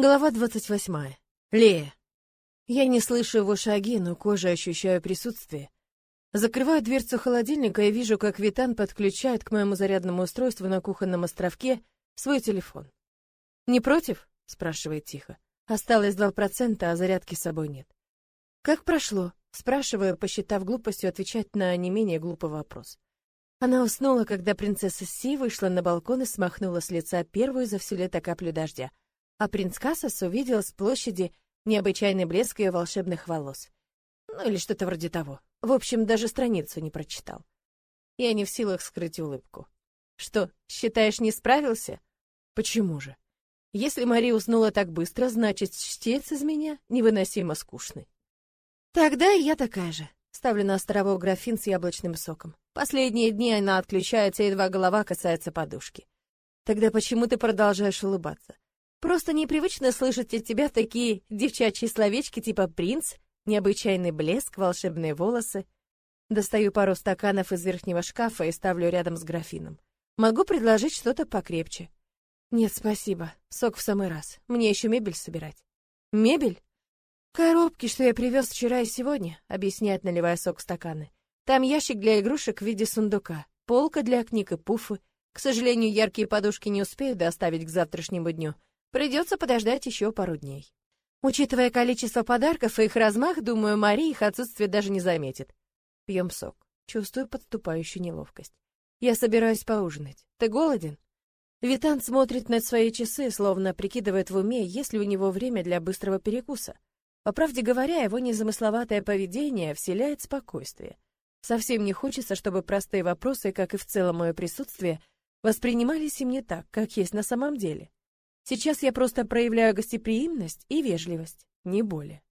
Глава двадцать восьмая. Лея. Я не слышу его шаги, но кожей ощущаю присутствие. Закрываю дверцу холодильника и вижу, как Витан подключает к моему зарядному устройству на кухонном островке свой телефон. «Не против?» — спрашивает тихо. Осталось два процента, а зарядки с собой нет. «Как прошло?» — спрашиваю, посчитав глупостью отвечать на не менее глупый вопрос. Она уснула, когда принцесса Си вышла на балкон и смахнула с лица первую за все лето каплю дождя — а принц Кассас увидел с площади необычайный блеск ее волшебных волос. Ну или что-то вроде того. В общем, даже страницу не прочитал. Я не в силах скрыть улыбку. Что, считаешь, не справился? Почему же? Если Мария уснула так быстро, значит, чтец из меня невыносимо скучный. Тогда я такая же. Ставлю на островок графин с яблочным соком. Последние дни она отключается, едва голова касается подушки. Тогда почему ты продолжаешь улыбаться? Просто непривычно слышать от тебя такие девчачьи словечки типа «принц», «необычайный блеск», «волшебные волосы». Достаю пару стаканов из верхнего шкафа и ставлю рядом с графином. Могу предложить что-то покрепче. Нет, спасибо. Сок в самый раз. Мне еще мебель собирать. Мебель? Коробки, что я привез вчера и сегодня, объясняет, наливая сок в стаканы. Там ящик для игрушек в виде сундука, полка для книг и пуфы. К сожалению, яркие подушки не успею доставить к завтрашнему дню. Придется подождать еще пару дней. Учитывая количество подарков и их размах, думаю, Мария их отсутствие даже не заметит. Пьем сок. Чувствую подступающую неловкость. Я собираюсь поужинать. Ты голоден? Витан смотрит на свои часы, словно прикидывает в уме, есть ли у него время для быстрого перекуса. По правде говоря, его незамысловатое поведение вселяет спокойствие. Совсем не хочется, чтобы простые вопросы, как и в целом мое присутствие, воспринимались им не так, как есть на самом деле. Сейчас я просто проявляю гостеприимность и вежливость, не более.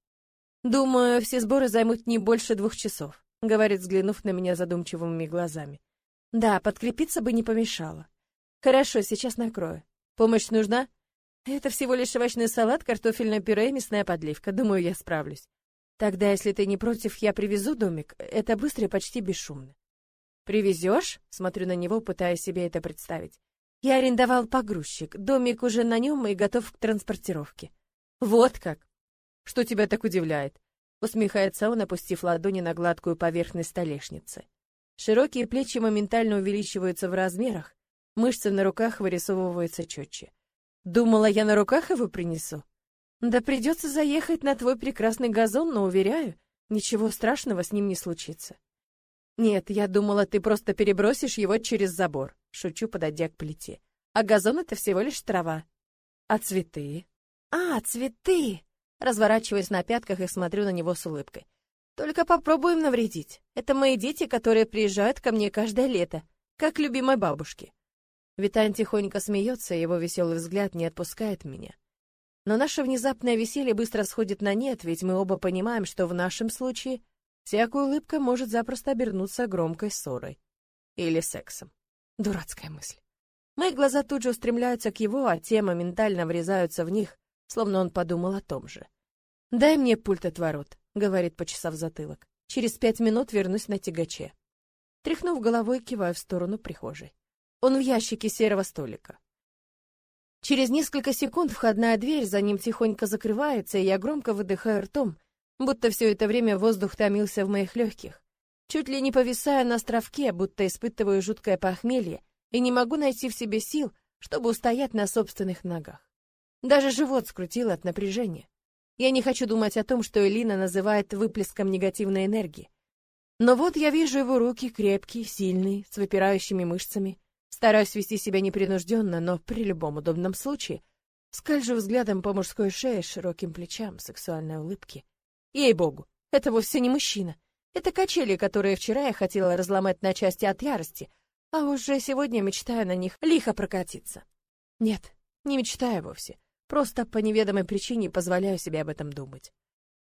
Думаю, все сборы займут не больше двух часов, говорит, взглянув на меня задумчивыми глазами. Да, подкрепиться бы не помешало. Хорошо, сейчас накрою. Помощь нужна? Это всего лишь овощной салат, картофельное пюре и мясная подливка. Думаю, я справлюсь. Тогда, если ты не против, я привезу домик. Это быстро и почти бесшумно. Привезешь? Смотрю на него, пытаясь себе это представить. Я арендовал погрузчик, домик уже на нем и готов к транспортировке. Вот как. Что тебя так удивляет? Усмехается он, опустив ладони на гладкую поверхность столешницы. Широкие плечи моментально увеличиваются в размерах, мышцы на руках вырисовываются четче. Думала, я на руках его принесу? Да придется заехать на твой прекрасный газон, но уверяю, ничего страшного с ним не случится. Нет, я думала, ты просто перебросишь его через забор. Шучу, подойдя к плите. А газон — это всего лишь трава. А цветы? А, цветы! Разворачиваюсь на пятках и смотрю на него с улыбкой. Только попробуем навредить. Это мои дети, которые приезжают ко мне каждое лето, как любимой бабушке. Витан тихонько смеется, его веселый взгляд не отпускает меня. Но наше внезапное веселье быстро сходит на нет, ведь мы оба понимаем, что в нашем случае всякая улыбка может запросто обернуться громкой ссорой или сексом. Дурацкая мысль. Мои глаза тут же устремляются к его, а те моментально врезаются в них, словно он подумал о том же. «Дай мне пульт от ворот», — говорит, почесав затылок. «Через пять минут вернусь на тягаче». Тряхнув головой, киваю в сторону прихожей. Он в ящике серого столика. Через несколько секунд входная дверь за ним тихонько закрывается, и я громко выдыхаю ртом, будто все это время воздух томился в моих легких. Чуть ли не повисая на островке, будто испытываю жуткое похмелье и не могу найти в себе сил, чтобы устоять на собственных ногах. Даже живот скрутило от напряжения. Я не хочу думать о том, что Элина называет выплеском негативной энергии. Но вот я вижу его руки крепкие, сильные, с выпирающими мышцами. Стараюсь вести себя непринужденно, но при любом удобном случае скольжу взглядом по мужской шее, широким плечам, сексуальной улыбке. Ей-богу, это вовсе не мужчина. Это качели, которые вчера я хотела разломать на части от ярости, а уже сегодня мечтаю на них лихо прокатиться. Нет, не мечтаю вовсе. Просто по неведомой причине позволяю себе об этом думать.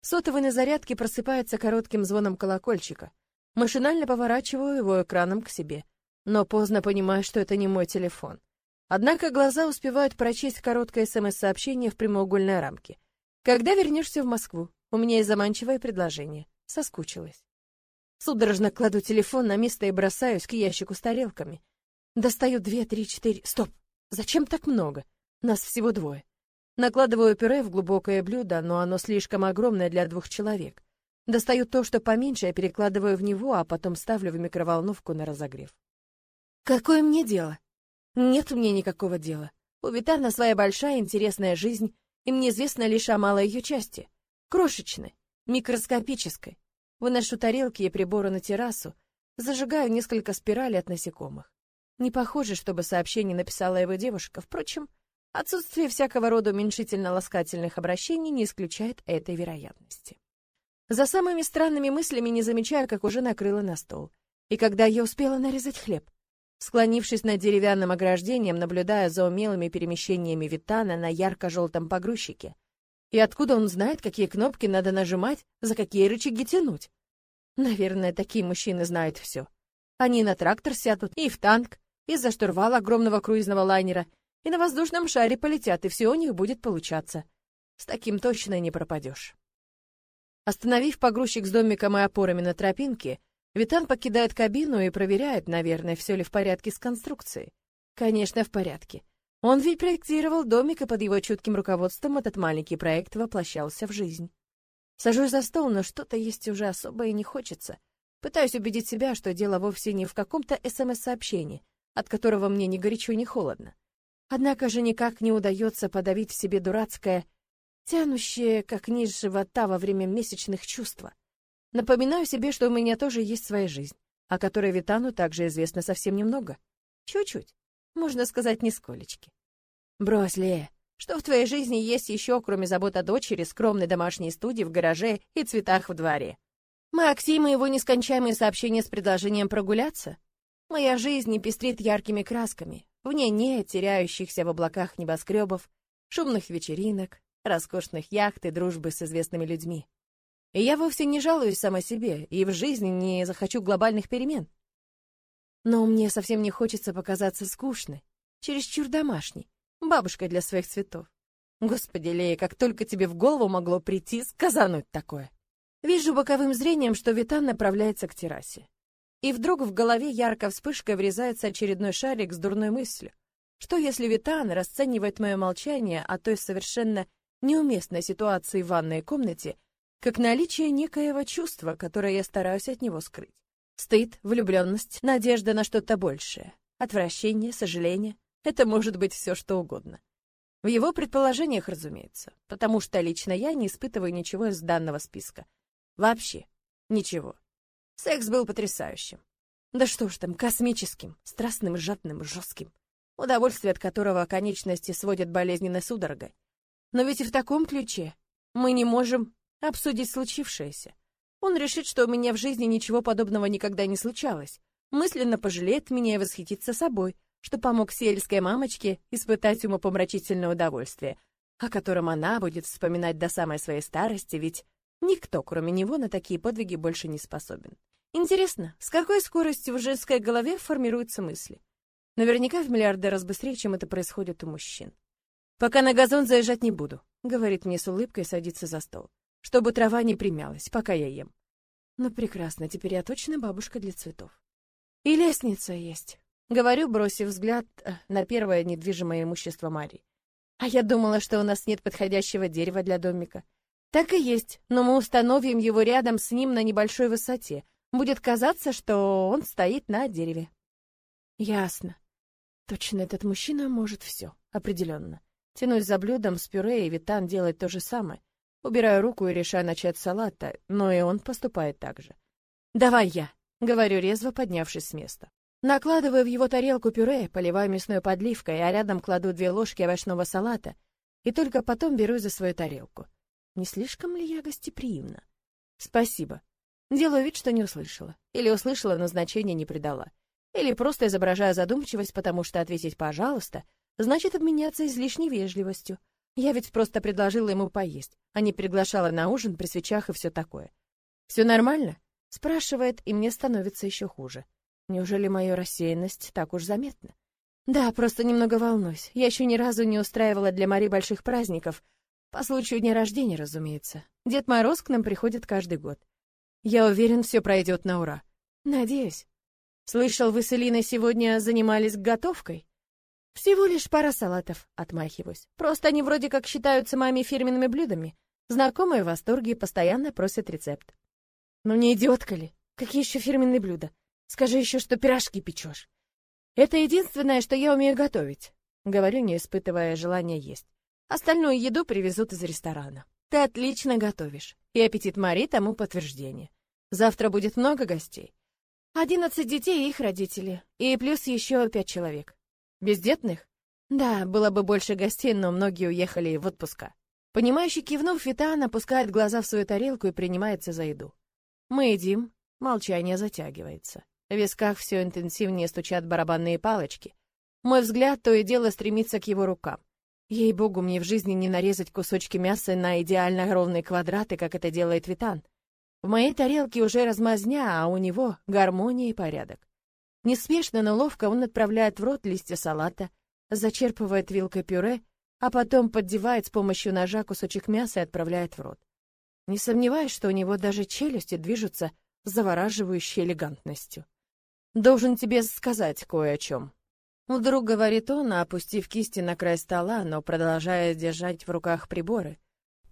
Сотовый на зарядке просыпается коротким звоном колокольчика. Машинально поворачиваю его экраном к себе, но поздно понимаю, что это не мой телефон. Однако глаза успевают прочесть короткое СМС-сообщение в прямоугольной рамке. «Когда вернешься в Москву? У меня есть заманчивое предложение. Соскучилась». Судорожно кладу телефон на место и бросаюсь к ящику с тарелками. Достаю две, три, четыре... Стоп! Зачем так много? Нас всего двое. Накладываю пюре в глубокое блюдо, но оно слишком огромное для двух человек. Достаю то, что поменьше, и перекладываю в него, а потом ставлю в микроволновку на разогрев. Какое мне дело? Нет мне никакого дела. У Витана своя большая интересная жизнь, и мне известно лишь о малой ее части. Крошечной, микроскопической. Выношу тарелки и приборы на террасу, зажигаю несколько спиралей от насекомых. Не похоже, чтобы сообщение написала его девушка. Впрочем, Отсутствие всякого рода уменьшительно-ласкательных обращений не исключает этой вероятности. За самыми странными мыслями не замечаю, как уже накрыла на стол. И когда я успела нарезать хлеб, склонившись над деревянным ограждением, наблюдая за умелыми перемещениями Витана на ярко-желтом погрузчике. И откуда он знает, какие кнопки надо нажимать, за какие рычаги тянуть? Наверное, такие мужчины знают все. Они на трактор сядут, и в танк, и за штурвал огромного круизного лайнера — и на воздушном шаре полетят, и все у них будет получаться. С таким точно не пропадешь. Остановив погрузчик с домиком и опорами на тропинке, Витан покидает кабину и проверяет, наверное, все ли в порядке с конструкцией. Конечно, в порядке. Он ведь проектировал домик, и под его чутким руководством этот маленький проект воплощался в жизнь. Сажусь за стол, но что-то есть уже особое и не хочется. Пытаюсь убедить себя, что дело вовсе не в каком-то СМС-сообщении, от которого мне ни горячо, ни холодно. Однако же никак не удается подавить в себе дурацкое, тянущее, как низ живота во время месячных чувства. Напоминаю себе, что у меня тоже есть своя жизнь, о которой Витану также известно совсем немного. Чуть-чуть, можно сказать, нисколечки. Брось, Лея, что в твоей жизни есть еще, кроме забот о дочери, скромной домашней студии в гараже и цветах в дворе? Максим и его нескончаемые сообщения с предложением прогуляться? Моя жизнь не пестрит яркими красками, в ней нет теряющихся в облаках небоскребов, шумных вечеринок, роскошных яхт и дружбы с известными людьми. И я вовсе не жалуюсь сама себе и в жизни не захочу глобальных перемен. Но мне совсем не хочется показаться скучной, чересчур домашней, бабушкой для своих цветов. Господи, Лея, как только тебе в голову могло прийти сказануть такое. Вижу боковым зрением, что Витан направляется к террасе. И вдруг в голове ярко вспышкой врезается очередной шарик с дурной мыслью. Что если Витан расценивает мое молчание о той совершенно неуместной ситуации в ванной комнате как наличие некоего чувства, которое я стараюсь от него скрыть? Стыд, влюбленность, надежда на что-то большее, отвращение, сожаление — это может быть все что угодно. В его предположениях, разумеется, потому что лично я не испытываю ничего из данного списка. Вообще ничего. Секс был потрясающим. Да что ж там, космическим, страстным, жадным, жестким. Удовольствие от которого конечности сводят болезненной судорогой. Но ведь и в таком ключе мы не можем обсудить случившееся. Он решит, что у меня в жизни ничего подобного никогда не случалось. Мысленно пожалеет меня и восхитится собой, что помог сельской мамочке испытать умопомрачительное удовольствие, о котором она будет вспоминать до самой своей старости, ведь Никто, кроме него, на такие подвиги больше не способен. Интересно, с какой скоростью в женской голове формируются мысли? Наверняка в миллиарды раз быстрее, чем это происходит у мужчин. «Пока на газон заезжать не буду», — говорит мне с улыбкой и садится за стол. «Чтобы трава не примялась, пока я ем». Ну, прекрасно, теперь я точно бабушка для цветов. И лестница есть. Говорю, бросив взгляд э, на первое недвижимое имущество Марии. А я думала, что у нас нет подходящего дерева для домика. Так и есть, но мы установим его рядом с ним на небольшой высоте. Будет казаться, что он стоит на дереве. Ясно. Точно этот мужчина может все, определенно. Тянусь за блюдом с пюре, и Витан делает то же самое. Убираю руку и решаю начать салата, но и он поступает так же. «Давай я», — говорю резво, поднявшись с места. Накладываю в его тарелку пюре, поливаю мясной подливкой, а рядом кладу две ложки овощного салата, и только потом берусь за свою тарелку. Не слишком ли я гостеприимна? Спасибо. Делаю вид, что не услышала. Или услышала, но значения не придала. Или просто изображаю задумчивость, потому что ответить «пожалуйста» значит обменяться излишней вежливостью. Я ведь просто предложила ему поесть, а не приглашала на ужин при свечах и все такое. «Все нормально?» — спрашивает, и мне становится еще хуже. Неужели моя рассеянность так уж заметна? Да, просто немного волнуюсь. Я еще ни разу не устраивала для Мари больших праздников, по случаю дня рождения, разумеется. Дед Мороз к нам приходит каждый год. Я уверен, все пройдет на ура. Надеюсь. Слышал, вы с Элиной сегодня занимались готовкой? Всего лишь пара салатов, отмахиваюсь. Просто они вроде как считаются моими фирменными блюдами. Знакомые в восторге постоянно просят рецепт. Ну не идиотка ли? Какие еще фирменные блюда? Скажи еще, что пирожки печешь. Это единственное, что я умею готовить. Говорю, не испытывая желания есть. Остальную еду привезут из ресторана. Ты отлично готовишь. И аппетит Мари тому подтверждение. Завтра будет много гостей. Одиннадцать детей и их родители. И плюс еще пять человек. Бездетных? Да, было бы больше гостей, но многие уехали в отпуска. Понимающий кивнув, Витан опускает глаза в свою тарелку и принимается за еду. Мы едим, молчание затягивается. В висках все интенсивнее стучат барабанные палочки. Мой взгляд то и дело стремится к его рукам. Ей-богу, мне в жизни не нарезать кусочки мяса на идеально ровные квадраты, как это делает Витан. В моей тарелке уже размазня, а у него гармония и порядок. Неспешно, но ловко он отправляет в рот листья салата, зачерпывает вилкой пюре, а потом поддевает с помощью ножа кусочек мяса и отправляет в рот. Не сомневаюсь, что у него даже челюсти движутся с завораживающей элегантностью. «Должен тебе сказать кое о чем». Вдруг говорит он, опустив кисти на край стола, но продолжая держать в руках приборы.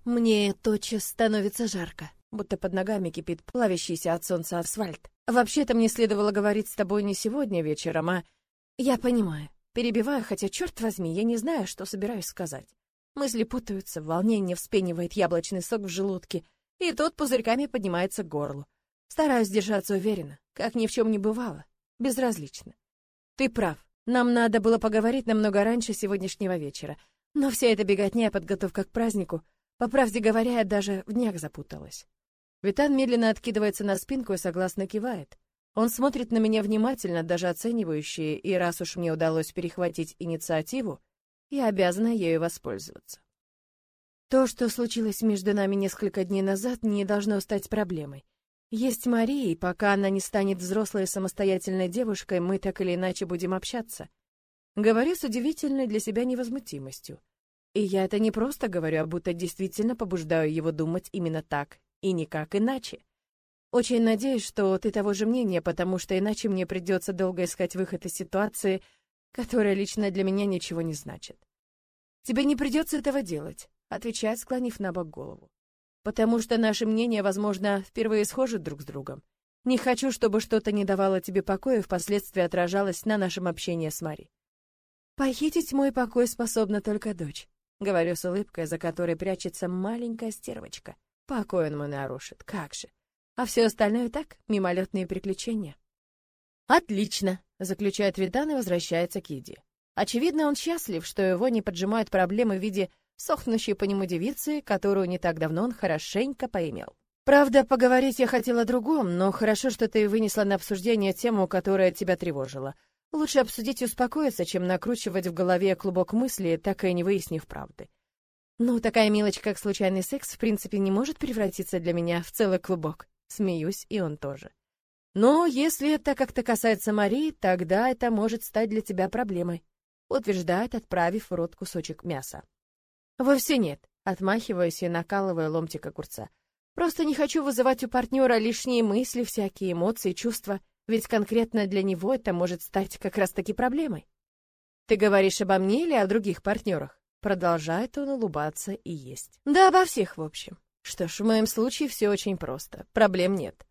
«Мне тотчас становится жарко, будто под ногами кипит плавящийся от солнца асфальт. Вообще-то мне следовало говорить с тобой не сегодня вечером, а... Я понимаю. Перебиваю, хотя, черт возьми, я не знаю, что собираюсь сказать. Мысли путаются, волнение вспенивает яблочный сок в желудке, и тот пузырьками поднимается к горлу. Стараюсь держаться уверенно, как ни в чем не бывало, безразлично. Ты прав, нам надо было поговорить намного раньше сегодняшнего вечера, но вся эта беготня и подготовка к празднику, по правде говоря, я даже в днях запуталась. Витан медленно откидывается на спинку и согласно кивает. Он смотрит на меня внимательно, даже оценивающе, и раз уж мне удалось перехватить инициативу, я обязана ею воспользоваться. То, что случилось между нами несколько дней назад, не должно стать проблемой. Есть Мария, и пока она не станет взрослой самостоятельной девушкой, мы так или иначе будем общаться. Говорю с удивительной для себя невозмутимостью. И я это не просто говорю, а будто действительно побуждаю его думать именно так и никак иначе. Очень надеюсь, что ты того же мнения, потому что иначе мне придется долго искать выход из ситуации, которая лично для меня ничего не значит. Тебе не придется этого делать, отвечает, склонив на бок голову. Потому что наши мнения, возможно, впервые схожи друг с другом. Не хочу, чтобы что-то не давало тебе покоя и впоследствии отражалось на нашем общении с Мари. Похитить мой покой способна только дочь, говорю с улыбкой, за которой прячется маленькая стервочка. Покой он мой нарушит, как же. А все остальное так, мимолетные приключения. Отлично, заключает Видан и возвращается к Иде. Очевидно, он счастлив, что его не поджимают проблемы в виде сохнущей по нему девицы, которую не так давно он хорошенько поимел. Правда, поговорить я хотела о другом, но хорошо, что ты вынесла на обсуждение тему, которая тебя тревожила. Лучше обсудить и успокоиться, чем накручивать в голове клубок мысли, так и не выяснив правды. Ну, такая мелочь, как случайный секс, в принципе, не может превратиться для меня в целый клубок. Смеюсь, и он тоже. Но если это как-то касается Марии, тогда это может стать для тебя проблемой, утверждает, отправив в рот кусочек мяса. Вовсе нет, отмахиваюсь и накалываю ломтик огурца. Просто не хочу вызывать у партнера лишние мысли, всякие эмоции, чувства, ведь конкретно для него это может стать как раз-таки проблемой. Ты говоришь обо мне или о других партнерах? Продолжает он улыбаться и есть. Да, обо всех, в общем. Что ж, в моем случае все очень просто. Проблем нет.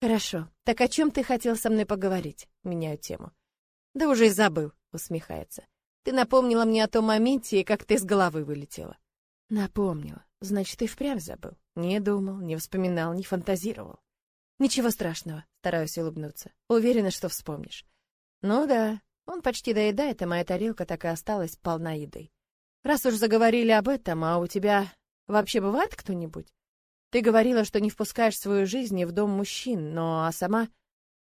Хорошо. Так о чем ты хотел со мной поговорить? Меняю тему. Да уже и забыл, усмехается. Ты напомнила мне о том моменте, как ты с головы вылетела. Напомнила. Значит, ты впрямь забыл. Не думал, не вспоминал, не фантазировал. Ничего страшного, стараюсь улыбнуться. Уверена, что вспомнишь. Ну да, он почти доедает, а моя тарелка так и осталась полна еды. Раз уж заговорили об этом, а у тебя вообще бывает кто-нибудь? Ты говорила, что не впускаешь в свою жизнь в дом мужчин, но а сама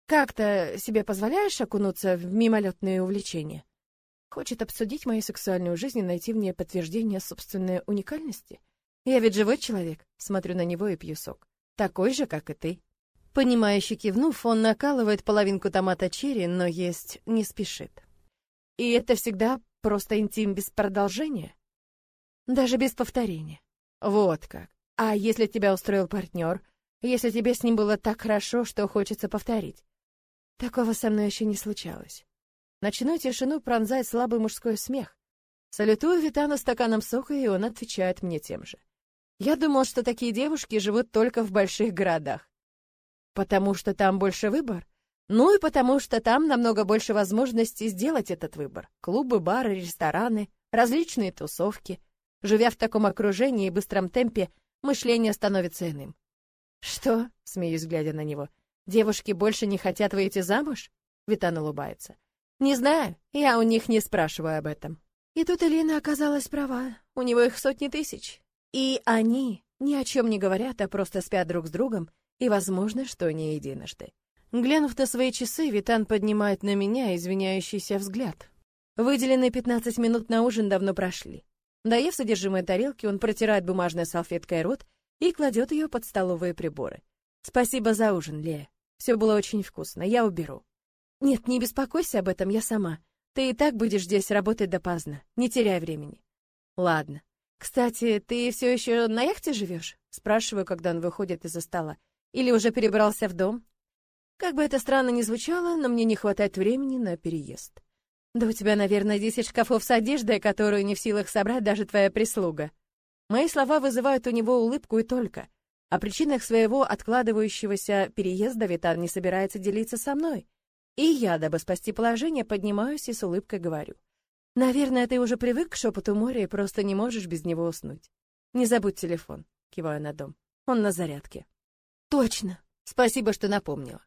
как-то себе позволяешь окунуться в мимолетные увлечения? Хочет обсудить мою сексуальную жизнь и найти в ней подтверждение собственной уникальности? Я ведь живой человек, смотрю на него и пью сок. Такой же, как и ты. Понимающе кивнув, он накалывает половинку томата черри, но есть не спешит. И это всегда Просто интим без продолжения? Даже без повторения. Вот как. А если тебя устроил партнер? Если тебе с ним было так хорошо, что хочется повторить? Такого со мной еще не случалось. Ночную тишину пронзает слабый мужской смех. Салютую Витану стаканом сока, и он отвечает мне тем же. Я думал, что такие девушки живут только в больших городах. Потому что там больше выбор? Ну и потому что там намного больше возможностей сделать этот выбор. Клубы, бары, рестораны, различные тусовки. Живя в таком окружении и быстром темпе, мышление становится иным. «Что?» — смеюсь, глядя на него. «Девушки больше не хотят выйти замуж?» Витан улыбается. «Не знаю, я у них не спрашиваю об этом». И тут Элина оказалась права. У него их сотни тысяч. И они ни о чем не говорят, а просто спят друг с другом, и возможно, что не единожды. Глянув на свои часы, Витан поднимает на меня извиняющийся взгляд. Выделенные 15 минут на ужин давно прошли. Доев содержимое тарелки, он протирает бумажной салфеткой рот и кладет ее под столовые приборы. «Спасибо за ужин, Лея. Все было очень вкусно, я уберу». «Нет, не беспокойся об этом, я сама. Ты и так будешь здесь работать допоздна. Не теряй времени». «Ладно. Кстати, ты все еще на яхте живешь?» Спрашиваю, когда он выходит из-за стола. «Или уже перебрался в дом?» Как бы это странно ни звучало, но мне не хватает времени на переезд. Да у тебя, наверное, десять шкафов с одеждой, которую не в силах собрать даже твоя прислуга. Мои слова вызывают у него улыбку и только. О причинах своего откладывающегося переезда Витан не собирается делиться со мной. И я, дабы спасти положение, поднимаюсь и с улыбкой говорю. Наверное, ты уже привык к шепоту моря и просто не можешь без него уснуть. Не забудь телефон, киваю на дом. Он на зарядке. Точно. Спасибо, что напомнила.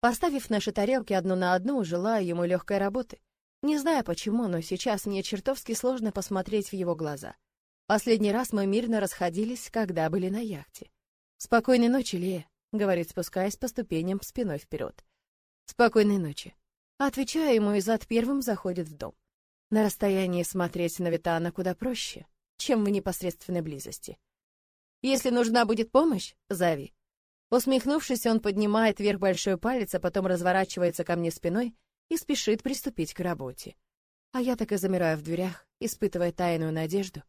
Поставив наши тарелки одну на одну, желаю ему легкой работы. Не знаю почему, но сейчас мне чертовски сложно посмотреть в его глаза. Последний раз мы мирно расходились, когда были на яхте. «Спокойной ночи, Лея», — говорит, спускаясь по ступеням спиной вперед. «Спокойной ночи». Отвечаю ему, и зад первым заходит в дом. На расстоянии смотреть на Витана куда проще, чем в непосредственной близости. Если нужна будет помощь, зови. Усмехнувшись, он поднимает вверх большой палец, а потом разворачивается ко мне спиной и спешит приступить к работе. А я так и замираю в дверях, испытывая тайную надежду,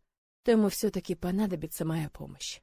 что ему все-таки понадобится моя помощь.